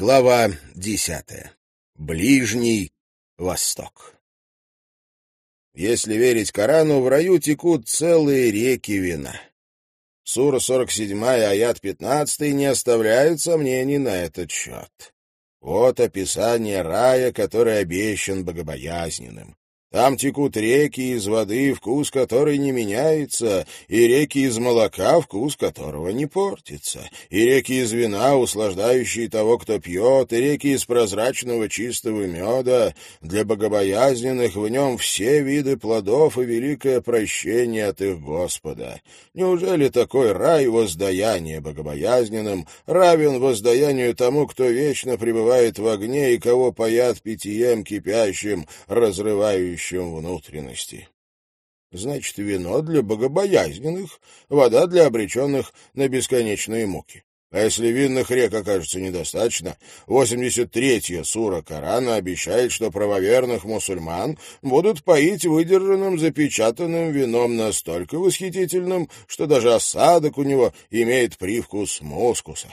Глава десятая. Ближний Восток. Если верить Корану, в раю текут целые реки вина. Сура 47, аят 15 не оставляют сомнений на этот счет. Вот описание рая, который обещан богобоязненным. Там текут реки из воды, вкус которой не меняется, и реки из молока, вкус которого не портится, и реки из вина, услаждающие того, кто пьет, и реки из прозрачного чистого меда. Для богобоязненных в нем все виды плодов и великое прощение от их Господа. Неужели такой рай воздаяния богобоязненным равен воздаянию тому, кто вечно пребывает в огне и кого паят питьем кипящим, разрывающим содержащим внутренности. Значит, вино для богобоязненных, вода для обреченных на бесконечные муки. А если винных рек окажется недостаточно, 83-я сура Корана обещает, что правоверных мусульман будут поить выдержанным запечатанным вином настолько восхитительным, что даже осадок у него имеет привкус мускуса.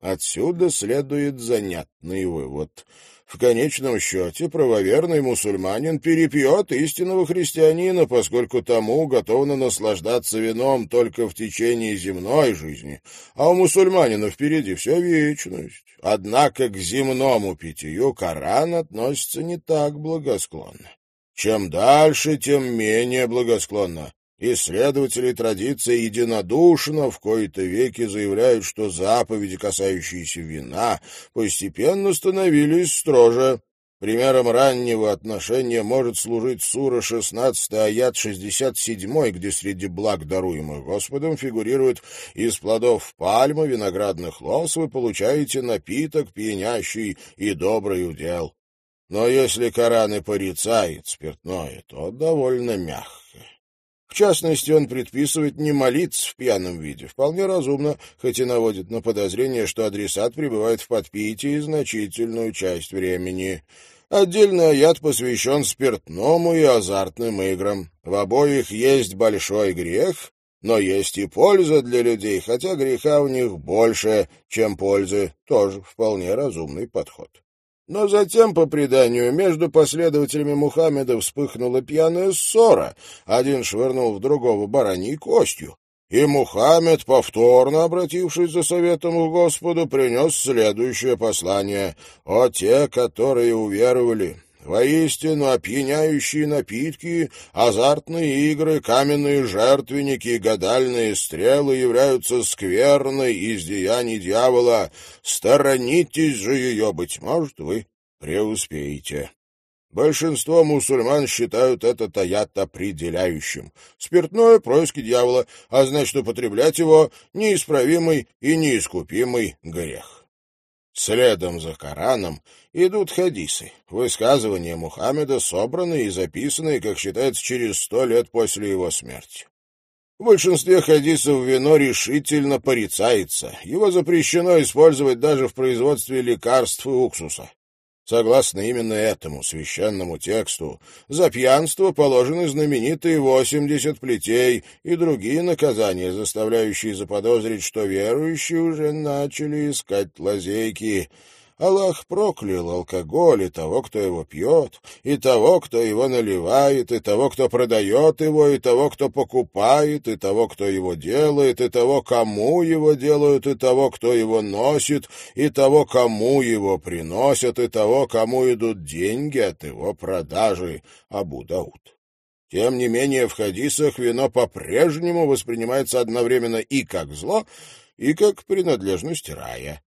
Отсюда следует занятный вывод — в конечном счете правоверный мусульманин перепьет истинного христианина, поскольку тому готовно наслаждаться вином только в течение земной жизни, а у мусульманина впереди вся вечность. Однако к земному питью Коран относится не так благосклонно. Чем дальше, тем менее благосклонно. Исследователи традиции единодушно в кои-то веки заявляют, что заповеди, касающиеся вина, постепенно становились строже. Примером раннего отношения может служить сура 16, аят 67, где среди благ, даруемых Господом, фигурирует «Из плодов пальмы, виноградных лоз вы получаете напиток, пьянящий и добрый удел». Но если Коран и порицает спиртное, то довольно мягко. Частности, он предписывает не молиться в пьяном виде. Вполне разумно, хоть и наводит на подозрение, что адресат пребывает в подпитии значительную часть времени. Отдельный аят посвящен спиртному и азартным играм. В обоих есть большой грех, но есть и польза для людей, хотя греха у них больше, чем пользы. Тоже вполне разумный подход. Но затем, по преданию, между последователями Мухаммеда вспыхнула пьяная ссора. Один швырнул в другого бараньей костью. И Мухаммед, повторно обратившись за советом к Господу, принес следующее послание. «О те, которые уверовали, Воистину, опьяняющие напитки, азартные игры, каменные жертвенники и гадальные стрелы являются скверной из деяний дьявола. Сторонитесь же ее, быть может, вы преуспеете. Большинство мусульман считают этот аят определяющим. Спиртное — происки дьявола, а значит, употреблять его — неисправимый и неискупимый грех. Следом за Кораном идут хадисы, высказывания Мухаммеда, собранные и записанные, как считается, через сто лет после его смерти. В большинстве хадисов вино решительно порицается. Его запрещено использовать даже в производстве лекарств и уксуса. Согласно именно этому священному тексту, за пьянство положены знаменитые восемьдесят плетей и другие наказания, заставляющие заподозрить, что верующие уже начали искать лазейки — Аллах проклял алкоголь и того, кто его пьет, и того, кто его наливает, и того, кто продает его, и того, кто покупает, и того, кто его делает, и того, кому его делают, и того, кто его носит, и того, кому его приносят, и того, кому идут деньги от его продажи. Абу Дауд. Тем не менее, в хадисах вино по-прежнему воспринимается одновременно и как зло, и как принадлежность рая.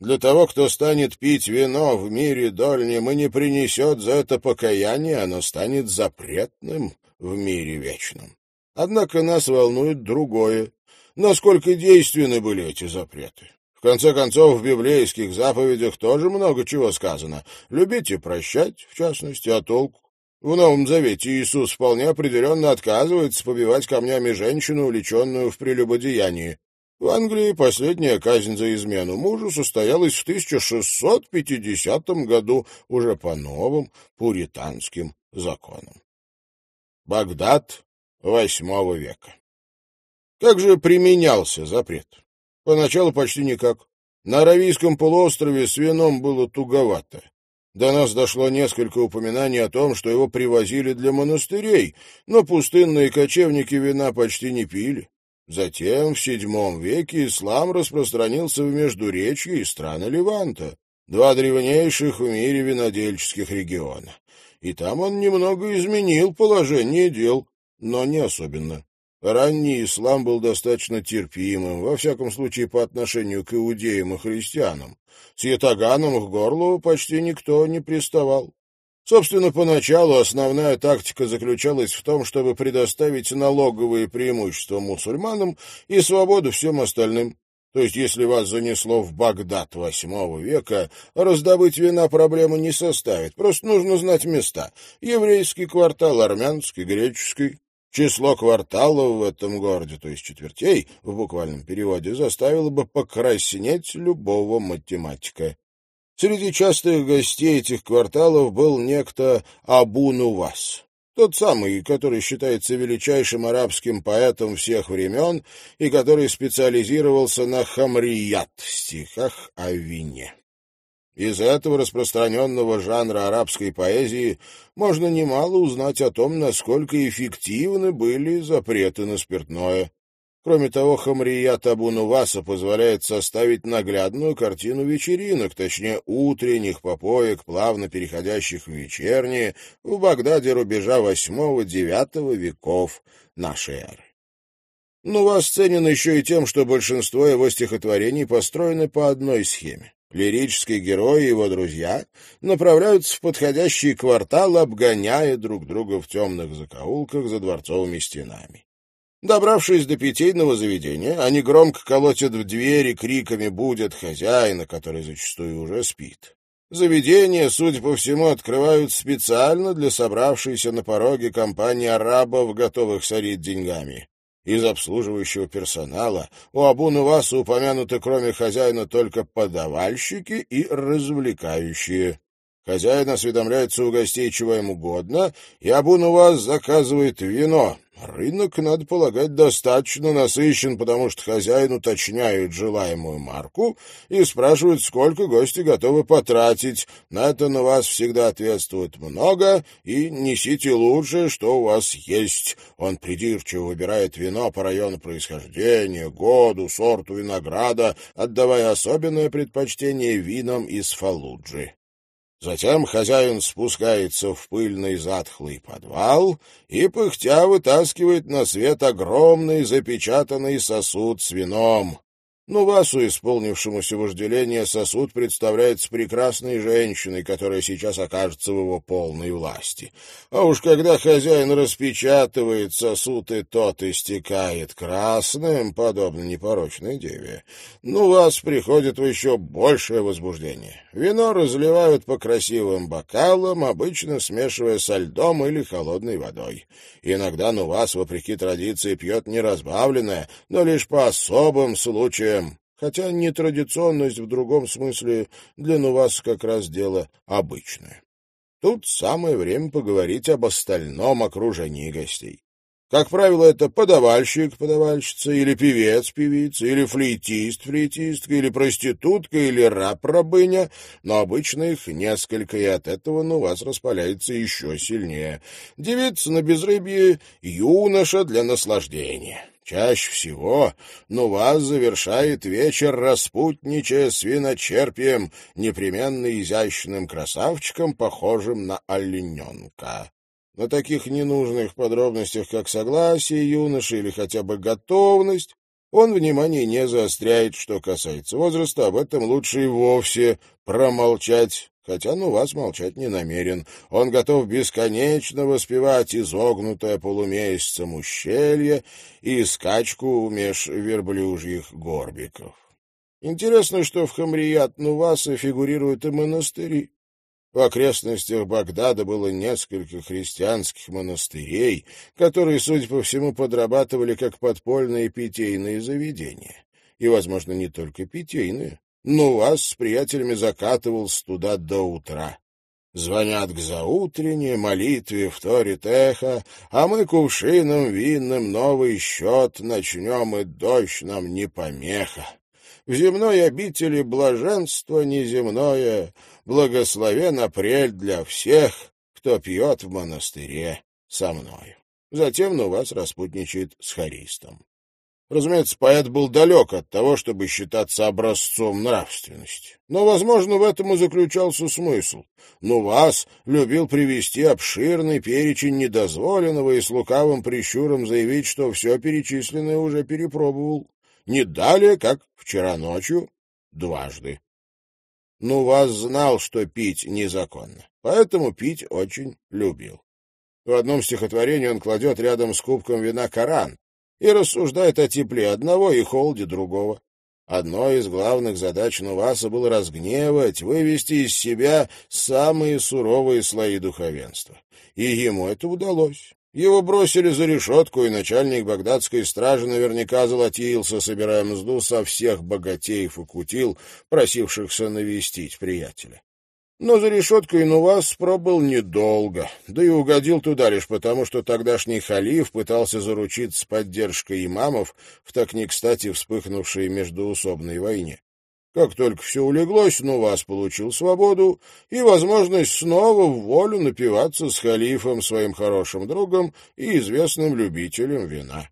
Для того, кто станет пить вино в мире дольнем и не принесет за это покаяние, оно станет запретным в мире вечном. Однако нас волнует другое. Насколько действенны были эти запреты? В конце концов, в библейских заповедях тоже много чего сказано. Любите прощать, в частности, а толку? В Новом Завете Иисус вполне определенно отказывается побивать камнями женщину, увлеченную в прелюбодеянии. В Англии последняя казнь за измену мужу состоялась в 1650 году уже по новым пуританским законам. Багдад восьмого века. Как же применялся запрет? Поначалу почти никак. На Аравийском полуострове с вином было туговато. До нас дошло несколько упоминаний о том, что его привозили для монастырей, но пустынные кочевники вина почти не пили. Затем, в VII веке, ислам распространился в Междуречье и страны Леванта, два древнейших в мире винодельческих региона. И там он немного изменил положение дел, но не особенно. Ранний ислам был достаточно терпимым, во всяком случае по отношению к иудеям и христианам. С ятаганом к горлу почти никто не приставал. Собственно, поначалу основная тактика заключалась в том, чтобы предоставить налоговые преимущества мусульманам и свободу всем остальным. То есть, если вас занесло в Багдад восьмого века, раздобыть вина проблемы не составит. Просто нужно знать места. Еврейский квартал, армянский, греческий. Число кварталов в этом городе, то есть четвертей, в буквальном переводе, заставило бы покраснеть любого математика. Среди частых гостей этих кварталов был некто Абу-Нувас, тот самый, который считается величайшим арабским поэтом всех времен и который специализировался на хамрият, стихах о вине. Из этого распространенного жанра арабской поэзии можно немало узнать о том, насколько эффективны были запреты на спиртное. Кроме того, Хамрият Абу Нуваса позволяет составить наглядную картину вечеринок, точнее, утренних попоек, плавно переходящих в вечерние, в Багдаде рубежа VIII-IX веков нашей эры. Нувас ценен еще и тем, что большинство его стихотворений построены по одной схеме. Лирические герои и его друзья направляются в подходящий квартал, обгоняя друг друга в темных закоулках за дворцовыми стенами. Добравшись до питейного заведения, они громко колотят в двери, криками будят хозяина, который зачастую уже спит. Заведение, судя по всему, открывают специально для собравшейся на пороге компании арабов, готовых сорить деньгами. Из обслуживающего персонала у Абу-Нуваса упомянуты, кроме хозяина, только подавальщики и развлекающие. Хозяин осведомляется у гостей, чего им угодно, и Абу-Нувас заказывает вино, Рынок, надо полагать, достаточно насыщен, потому что хозяин уточняет желаемую марку и спрашивает, сколько гости готовы потратить. На это на вас всегда ответствует много, и несите лучшее, что у вас есть. Он придирчиво выбирает вино по району происхождения, году, сорту винограда, отдавая особенное предпочтение винам из Фалуджи. Затем хозяин спускается в пыльный затхлый подвал и, пыхтя, вытаскивает на свет огромный запечатанный сосуд с вином. Но Васу, исполнившемуся вожделение, сосуд представляется прекрасной женщиной, которая сейчас окажется в его полной власти. А уж когда хозяин распечатывает сосуд, и тот истекает красным, подобно непорочной деве, ну, вас приходит в еще большее возбуждение. Вино разливают по красивым бокалам, обычно смешивая со льдом или холодной водой. Иногда ну вас, вопреки традиции, пьет не разбавленное, но лишь по особым случаям, хотя нетрадиционность в другом смысле для ну вас как раз дело обычное. Тут самое время поговорить об остальном окружении гостей. Как правило, это подавальщик, подавальщица, или певец, певица, или флейтист, флейтистка, или проститутка, или раб-рабыня, но обычно их несколько, и от этого ну вас распаляется еще сильнее. Девица на безрыбье — юноша для наслаждения. Чаще всего ну вас завершает вечер распутничая с виночерпием, непременно изящным красавчиком, похожим на олененка. На таких ненужных подробностях, как согласие юноши или хотя бы готовность, он внимание не заостряет, что касается возраста, об этом лучше и вовсе промолчать, хотя ну вас молчать не намерен. Он готов бесконечно воспевать изогнутое полумесяцем ущелье и скачку меж верблюжьих горбиков. Интересно, что в Хамрият-Нуваса фигурируют и монастыри. В окрестностях Багдада было несколько христианских монастырей, которые, судя по всему, подрабатывали как подпольные питейные заведения. И, возможно, не только питейные. Но вас с приятелями закатывался туда до утра. Звонят к заутренней молитве, вторит эхо, а мы кувшином винным новый счет начнем, и дождь нам не помеха. в земной обители блаженство неземное, благословен апрель для всех, кто пьет в монастыре со мною. Затем на вас распутничает с харистом. Разумеется, поэт был далек от того, чтобы считаться образцом нравственности. Но, возможно, в этом и заключался смысл. Но вас любил привести обширный перечень недозволенного и с лукавым прищуром заявить, что все перечисленное уже перепробовал. Не далее, как вчера ночью, дважды. Ну, вас знал, что пить незаконно, поэтому пить очень любил. В одном стихотворении он кладет рядом с кубком вина Коран, и рассуждает о тепле одного и холоде другого. Одной из главных задач Нуваса было разгневать, вывести из себя самые суровые слои духовенства. И ему это удалось. Его бросили за решетку, и начальник багдадской стражи наверняка золотился, собирая мзду со всех богатеев и кутил, просившихся навестить приятеля. Но за решеткой Нувас пробыл недолго, да и угодил туда лишь потому, что тогдашний халиф пытался заручиться поддержкой имамов в так не кстати вспыхнувшей междуусобной войне. Как только все улеглось, Нувас получил свободу и возможность снова в волю напиваться с халифом, своим хорошим другом и известным любителем вина.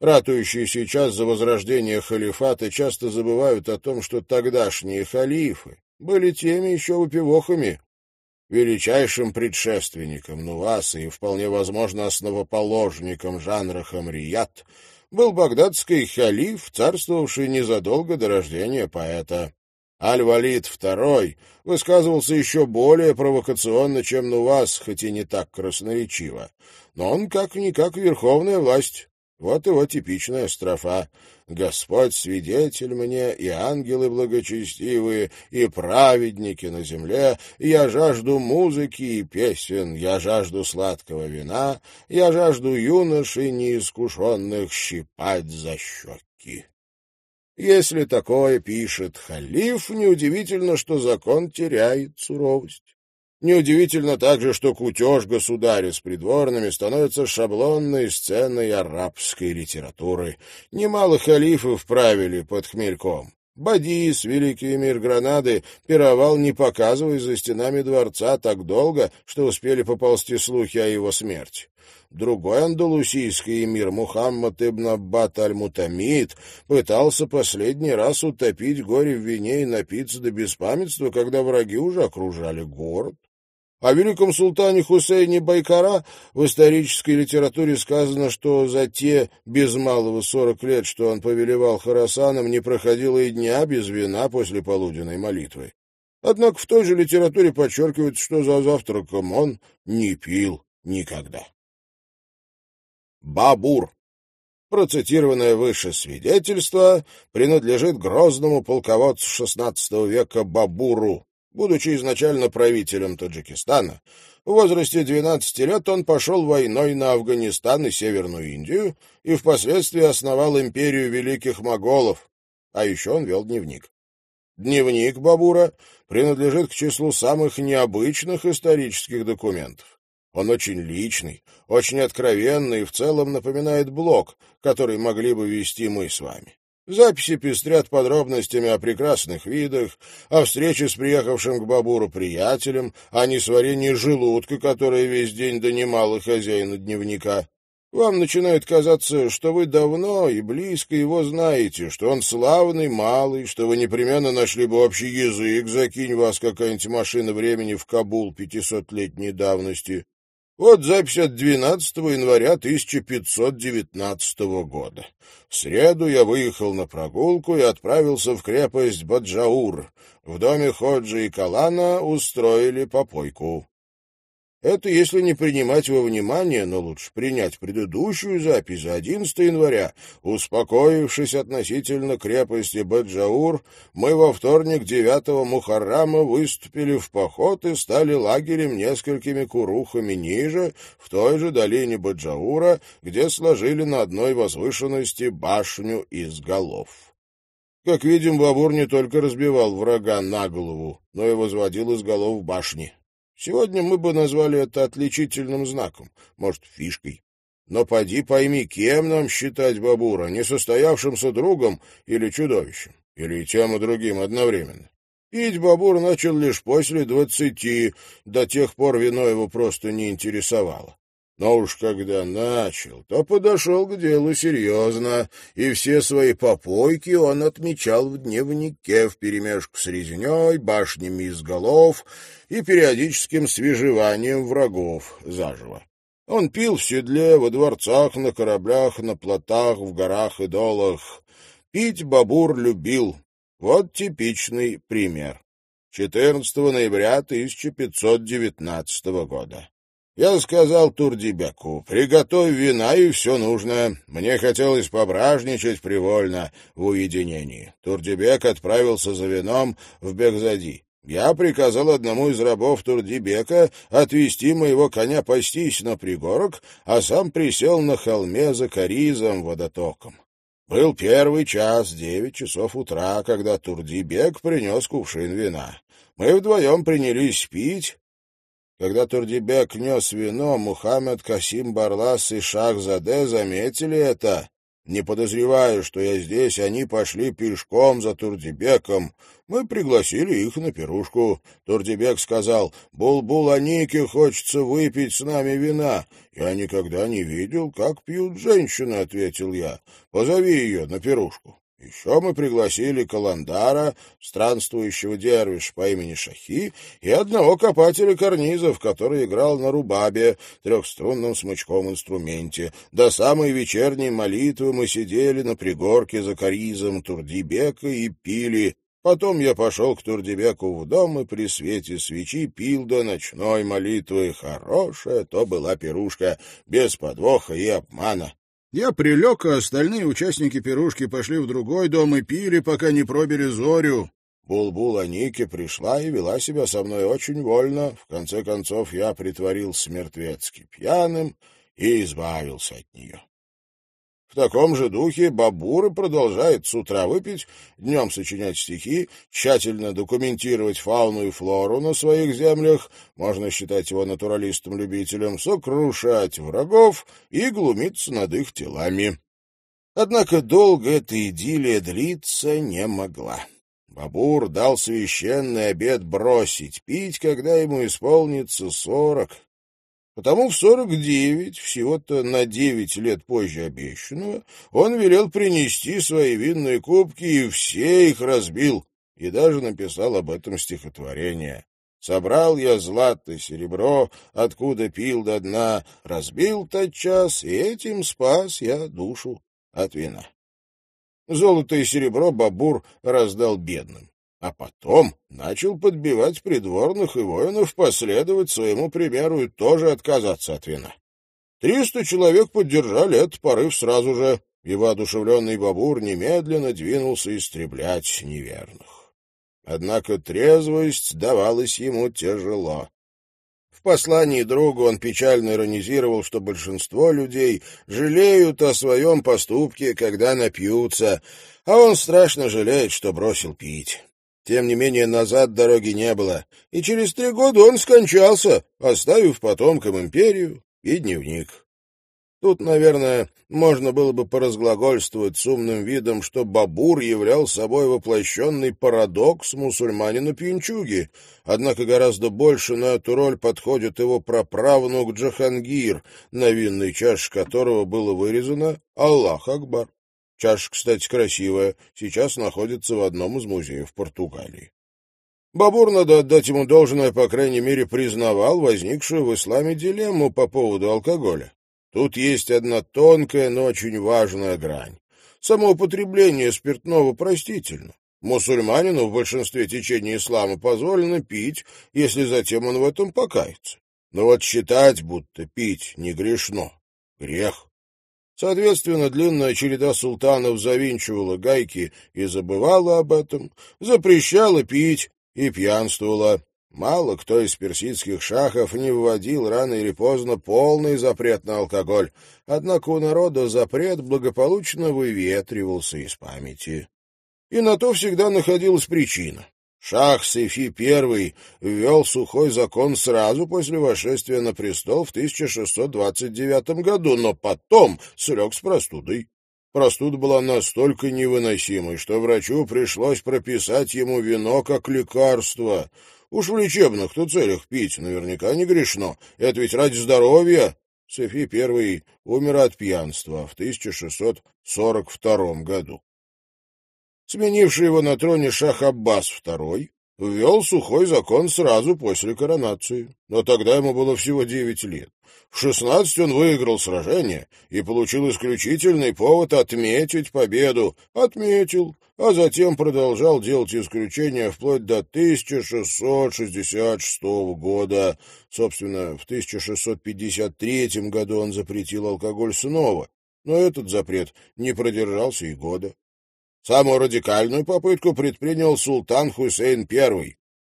Ратующие сейчас за возрождение халифата часто забывают о том, что тогдашние халифы были теми еще выпивохами, величайшим предшественником Нуваса и, вполне возможно, основоположником жанра хамрият, был багдадский халиф, царствовавший незадолго до рождения поэта. Аль-Валид II высказывался еще более провокационно, чем Нувас, хоть и не так красноречиво. Но он как-никак верховная власть, вот его типичная строфа. «Господь свидетель мне, и ангелы благочестивые, и праведники на земле. Я жажду музыки и песен, я жажду сладкого вина, я жажду юношей неискушенных щипать за щеки». Если такое пишет халиф, неудивительно, что закон теряет суровость. Неудивительно также, что кутеж государя с придворными становится шаблонной сценой арабской литературы. Немало халифов правили под хмельком. Бадис, великий эмир Гранады, пировал, не показываясь за стенами дворца так долго, что успели поползти слухи о его смерти. Другой андалусийский эмир, Мухаммад ибн Аббат аль-Мутамид, пытался последний раз утопить горе в вине и напиться до беспамятства, когда враги уже окружали город. О великом султане Хусейне Байкара в исторической литературе сказано, что за те без малого сорок лет, что он повелевал Харасаном, не проходило и дня без вина после полуденной молитвы. Однако в той же литературе подчеркивается, что за завтраком он не пил никогда. Бабур. Процитированное выше свидетельство принадлежит грозному полководцу XVI века Бабуру, Будучи изначально правителем Таджикистана, в возрасте 12 лет он пошел войной на Афганистан и Северную Индию и впоследствии основал империю великих моголов, а еще он вел дневник. Дневник Бабура принадлежит к числу самых необычных исторических документов. Он очень личный, очень откровенный и в целом напоминает блог, который могли бы вести мы с вами. Записи пестрят подробностями о прекрасных видах, о встрече с приехавшим к Бабуру приятелем, о несварении желудка, которое весь день донимало хозяина дневника. Вам начинает казаться, что вы давно и близко его знаете, что он славный, малый, что вы непременно нашли бы общий язык, закинь вас какая-нибудь машина времени в Кабул пятисотлетней давности. Вот запись от 12 января 1519 года. В среду я выехал на прогулку и отправился в крепость Баджаур. В доме Ходжи и Калана устроили попойку. Это если не принимать во внимание, но лучше принять предыдущую запись за 11 января. Успокоившись относительно крепости Баджаур, мы во вторник 9 Мухаррама выступили в поход и стали лагерем несколькими курухами ниже, в той же долине Баджаура, где сложили на одной возвышенности башню из голов. Как видим, Бабур не только разбивал врага на голову, но и возводил из голов башни. Сегодня мы бы назвали это отличительным знаком, может, фишкой. Но поди пойми, кем нам считать Бабура, несостоявшимся другом или чудовищем. Или тем, и другим одновременно? Пить Бабур начал лишь после двадцати, до тех пор вино его просто не интересовало. Но уж когда начал, то подошел к делу серьезно, и все свои попойки он отмечал в дневнике вперемешку с резней, башнями из голов и периодическим свежеванием врагов заживо. Он пил в седле, во дворцах, на кораблях, на плотах, в горах и долах. Пить Бабур любил. Вот типичный пример. 14 ноября 1519 года. Я сказал Турдибеку, приготовь вина и все нужное. Мне хотелось пображничать привольно в уединении. Турдибек отправился за вином в Бекзади. Я приказал одному из рабов Турдибека отвести моего коня пастись на пригорок, а сам присел на холме за Каризом водотоком. Был первый час, девять часов утра, когда Турдибек принес кувшин вина. Мы вдвоем принялись пить, когда Турдибек нес вино, Мухаммед, Касим Барлас и Шахзаде заметили это. Не подозревая, что я здесь, они пошли пешком за Турдибеком. Мы пригласили их на пирушку. Турдибек сказал, «Бул-бул Анике хочется выпить с нами вина». «Я никогда не видел, как пьют женщины», — ответил я. «Позови ее на пирушку». Еще мы пригласили Каландара, странствующего дервиш по имени Шахи, и одного копателя карнизов, который играл на рубабе, трехструнном смычком инструменте. До самой вечерней молитвы мы сидели на пригорке за каризом Турдибека и пили. Потом я пошел к Турдибеку в дом и при свете свечи пил до ночной молитвы. Хорошая то была пирушка, без подвоха и обмана. Я прилег, а остальные участники пирушки пошли в другой дом и пили, пока не пробили зорю. Булбул Аники пришла и вела себя со мной очень вольно. В конце концов, я притворился мертвецки пьяным и избавился от нее. В таком же духе Бабура продолжает с утра выпить, днем сочинять стихи, тщательно документировать фауну и флору на своих землях, можно считать его натуралистом-любителем, сокрушать врагов и глумиться над их телами. Однако долго эта идиллия длиться не могла. Бабур дал священный обед бросить пить, когда ему исполнится сорок, Потому в сорок девять, всего-то на девять лет позже обещанного, он велел принести свои винные кубки и все их разбил, и даже написал об этом стихотворение. Собрал я злато серебро, откуда пил до дна, разбил тот час, и этим спас я душу от вина. Золото и серебро Бабур раздал бедным а потом начал подбивать придворных и воинов последовать своему примеру и тоже отказаться от вина. Триста человек поддержали этот порыв сразу же, и воодушевленный Бабур немедленно двинулся истреблять неверных. Однако трезвость давалась ему тяжело. В послании другу он печально иронизировал, что большинство людей жалеют о своем поступке, когда напьются, а он страшно жалеет, что бросил пить. Тем не менее, назад дороги не было, и через три года он скончался, оставив потомкам империю и дневник. Тут, наверное, можно было бы поразглагольствовать с умным видом, что Бабур являл собой воплощенный парадокс мусульманина Пьянчуги, однако гораздо больше на эту роль подходит его праправнук Джахангир, на винной чаше которого было вырезано «Аллах Акбар». Чаша, кстати, красивая, сейчас находится в одном из музеев Португалии. Бабур, надо отдать ему должное, по крайней мере, признавал возникшую в исламе дилемму по поводу алкоголя. Тут есть одна тонкая, но очень важная грань. Само употребление спиртного простительно. Мусульманину в большинстве течений ислама позволено пить, если затем он в этом покается. Но вот считать, будто пить не грешно — грех. Соответственно, длинная череда султанов завинчивала гайки и забывала об этом, запрещала пить и пьянствовала. Мало кто из персидских шахов не вводил рано или поздно полный запрет на алкоголь, однако у народа запрет благополучно выветривался из памяти. И на то всегда находилась причина. Шах Сейфи I ввел сухой закон сразу после восшествия на престол в 1629 году, но потом слег с простудой. Простуда была настолько невыносимой, что врачу пришлось прописать ему вино как лекарство. Уж в лечебных-то целях пить наверняка не грешно. Это ведь ради здоровья. Софи I умер от пьянства в 1642 году. Сменивший его на троне шах Аббас II ввел сухой закон сразу после коронации, но тогда ему было всего девять лет. В шестнадцать он выиграл сражение и получил исключительный повод отметить победу. Отметил, а затем продолжал делать исключения вплоть до 1666 года. Собственно, в 1653 году он запретил алкоголь снова, но этот запрет не продержался и года. Самую радикальную попытку предпринял султан Хусейн I.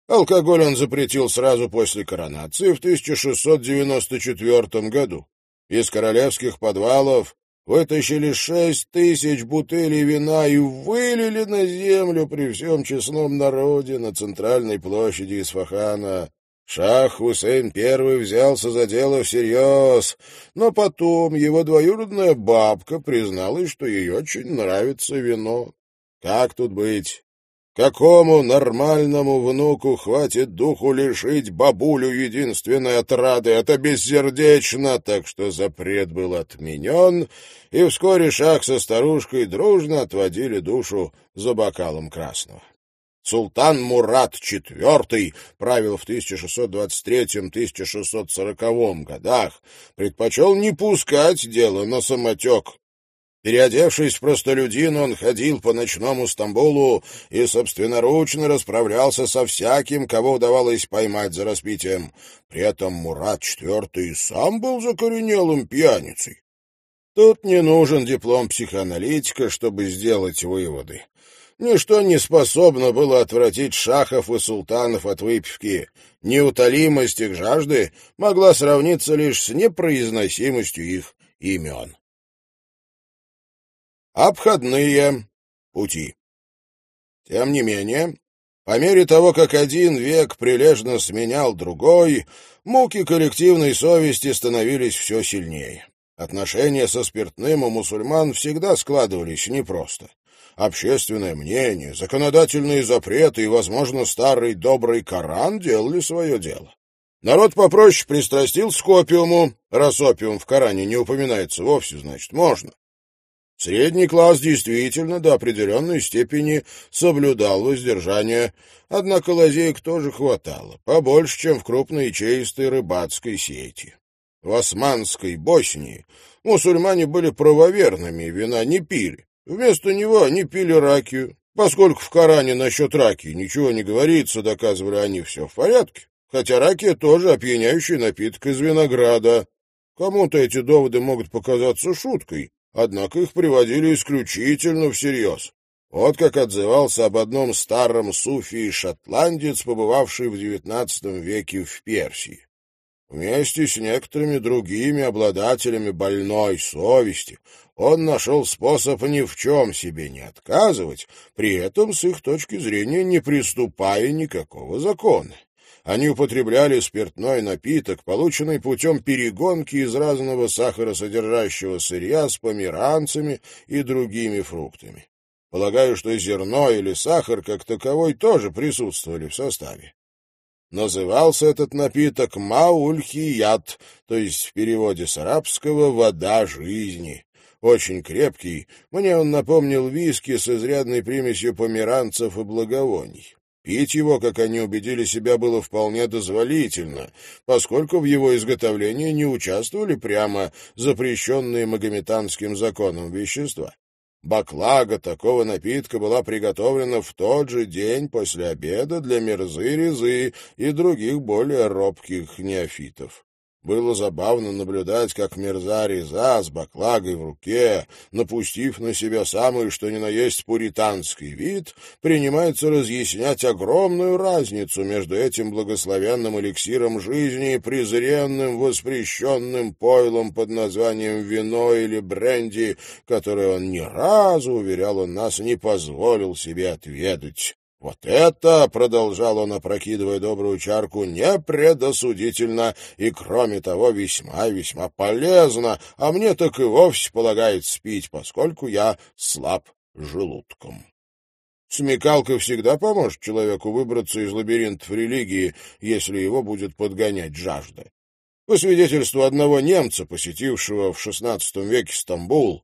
Алкоголь он запретил сразу после коронации в 1694 году. Из королевских подвалов вытащили шесть тысяч бутылей вина и вылили на землю при всем честном народе на центральной площади Исфахана. Шах Хусейн I взялся за дело всерьез, но потом его двоюродная бабка призналась, что ей очень нравится вино. Как тут быть? Какому нормальному внуку хватит духу лишить бабулю единственной отрады? Это бессердечно, так что запрет был отменен, и вскоре Шах со старушкой дружно отводили душу за бокалом красного. Султан Мурат IV правил в 1623-1640 годах, предпочел не пускать дело на самотек. Переодевшись в простолюдин, он ходил по ночному Стамбулу и собственноручно расправлялся со всяким, кого удавалось поймать за распитием. При этом Мурат IV сам был закоренелым пьяницей. Тут не нужен диплом психоаналитика, чтобы сделать выводы. Ничто не способно было отвратить шахов и султанов от выпивки. Неутолимость их жажды могла сравниться лишь с непроизносимостью их имен. Обходные пути. Тем не менее, по мере того, как один век прилежно сменял другой, муки коллективной совести становились все сильнее. Отношения со спиртным у мусульман всегда складывались непросто. Общественное мнение, законодательные запреты и, возможно, старый добрый Коран делали свое дело. Народ попроще пристрастился к опиуму, раз опиум в Коране не упоминается вовсе, значит, можно. Средний класс действительно до определенной степени соблюдал воздержание, однако лазеек тоже хватало, побольше, чем в крупной ячеистой рыбацкой сети. В Османской Боснии мусульмане были правоверными, вина не пили. Вместо него они пили ракию. Поскольку в Коране насчет раки ничего не говорится, доказывали они все в порядке. Хотя ракия тоже опьяняющий напиток из винограда. Кому-то эти доводы могут показаться шуткой, однако их приводили исключительно всерьез. Вот как отзывался об одном старом суфии шотландец, побывавший в XIX веке в Персии. Вместе с некоторыми другими обладателями больной совести он нашел способ ни в чем себе не отказывать, при этом с их точки зрения не приступая никакого закона они употребляли спиртной напиток, полученный путем перегонки из разного сахаросодержащего сырья с померанцами и другими фруктами. Полагаю, что зерно или сахар как таковой тоже присутствовали в составе. Назывался этот напиток маульхият, то есть в переводе с арабского «вода жизни». Очень крепкий, мне он напомнил виски с изрядной примесью померанцев и благовоний. Пить его, как они убедили себя, было вполне дозволительно, поскольку в его изготовлении не участвовали прямо запрещенные магометанским законом вещества. Баклага такого напитка была приготовлена в тот же день после обеда для мерзы-резы и других более робких неофитов. Было забавно наблюдать, как Мирза Реза с баклагой в руке, напустив на себя самый что ни на есть пуританский вид, принимается разъяснять огромную разницу между этим благословенным эликсиром жизни и презренным воспрещенным пойлом под названием вино или бренди, которое он ни разу, уверял он нас, не позволил себе отведать. Вот это, — продолжал он, опрокидывая добрую чарку, — непредосудительно и, кроме того, весьма и весьма полезно, а мне так и вовсе полагается спить, поскольку я слаб желудком. Смекалка всегда поможет человеку выбраться из лабиринтов религии, если его будет подгонять жажда. По свидетельству одного немца, посетившего в XVI веке Стамбул,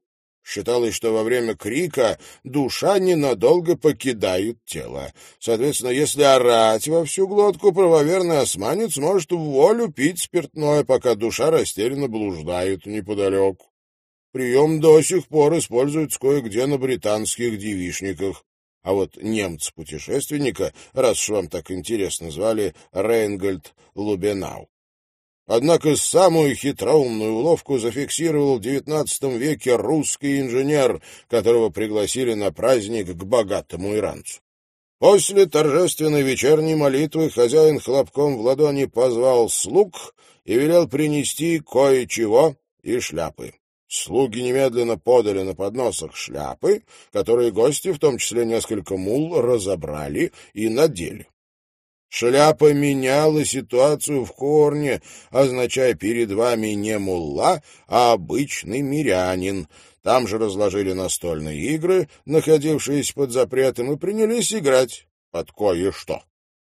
Считалось, что во время крика душа ненадолго покидает тело. Соответственно, если орать во всю глотку, правоверный османец может в волю пить спиртное, пока душа растерянно блуждает неподалеку. Прием до сих пор используется кое-где на британских девишниках. А вот немца-путешественника, раз уж вам так интересно звали, Рейнгольд Лубенау. Однако самую хитроумную уловку зафиксировал в XIX веке русский инженер, которого пригласили на праздник к богатому иранцу. После торжественной вечерней молитвы хозяин хлопком в ладони позвал слуг и велел принести кое-чего и шляпы. Слуги немедленно подали на подносах шляпы, которые гости, в том числе несколько мул, разобрали и надели. Шляпа меняла ситуацию в корне, означая перед вами не мулла, а обычный мирянин. Там же разложили настольные игры, находившиеся под запретом, и принялись играть под кое-что.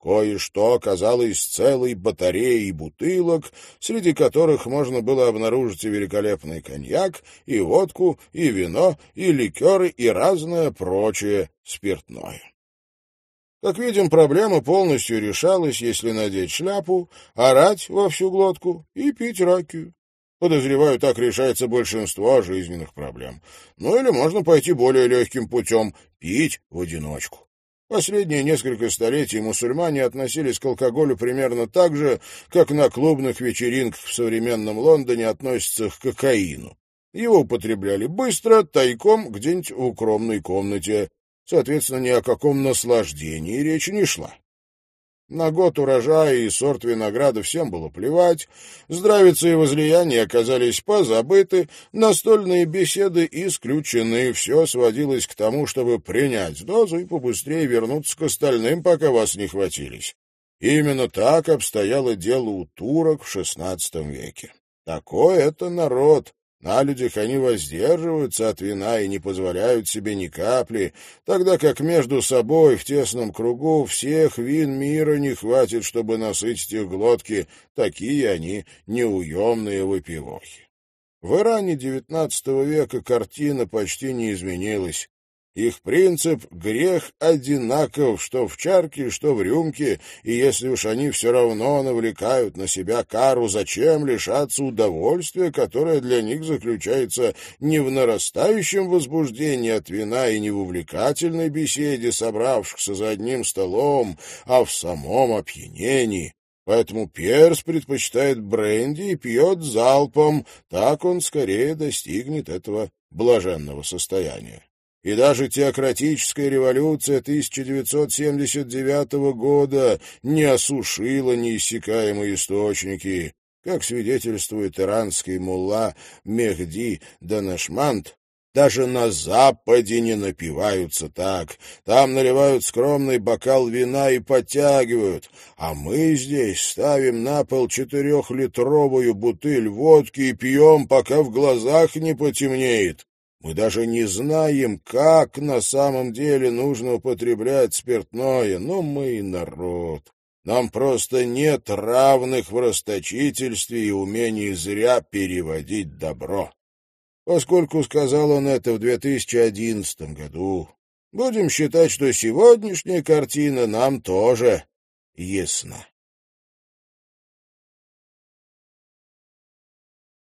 Кое-что оказалось целой батареей бутылок, среди которых можно было обнаружить и великолепный коньяк, и водку, и вино, и ликеры, и разное прочее спиртное. Как видим, проблема полностью решалась, если надеть шляпу, орать во всю глотку и пить ракию. Подозреваю, так решается большинство жизненных проблем. Ну или можно пойти более легким путем — пить в одиночку. Последние несколько столетий мусульмане относились к алкоголю примерно так же, как на клубных вечеринках в современном Лондоне относятся к кокаину. Его употребляли быстро, тайком, где-нибудь в укромной комнате. Соответственно, ни о каком наслаждении речи не шла. На год урожая и сорт винограда всем было плевать, здравица и возлияния оказались позабыты, настольные беседы исключены, все сводилось к тому, чтобы принять дозу и побыстрее вернуться к остальным, пока вас не хватились. Именно так обстояло дело у турок в XVI веке. Такой это народ, на людях они воздерживаются от вина и не позволяют себе ни капли, тогда как между собой в тесном кругу всех вин мира не хватит, чтобы насытить их глотки, такие они неуемные выпивохи. В Иране XIX века картина почти не изменилась. Их принцип — грех одинаков, что в чарке, что в рюмке, и если уж они все равно навлекают на себя кару, зачем лишаться удовольствия, которое для них заключается не в нарастающем возбуждении от вина и не в увлекательной беседе собравшихся за одним столом, а в самом опьянении. Поэтому перс предпочитает бренди и пьет залпом, так он скорее достигнет этого блаженного состояния. И даже теократическая революция 1979 года не осушила неиссякаемые источники. Как свидетельствует иранский мулла Мехди Данашмант, даже на Западе не напиваются так. Там наливают скромный бокал вина и подтягивают. А мы здесь ставим на пол четырехлитровую бутыль водки и пьем, пока в глазах не потемнеет. Мы даже не знаем, как на самом деле нужно употреблять спиртное, но мы и народ. Нам просто нет равных в расточительстве и умении зря переводить добро. Поскольку сказал он это в 2011 году, будем считать, что сегодняшняя картина нам тоже ясна.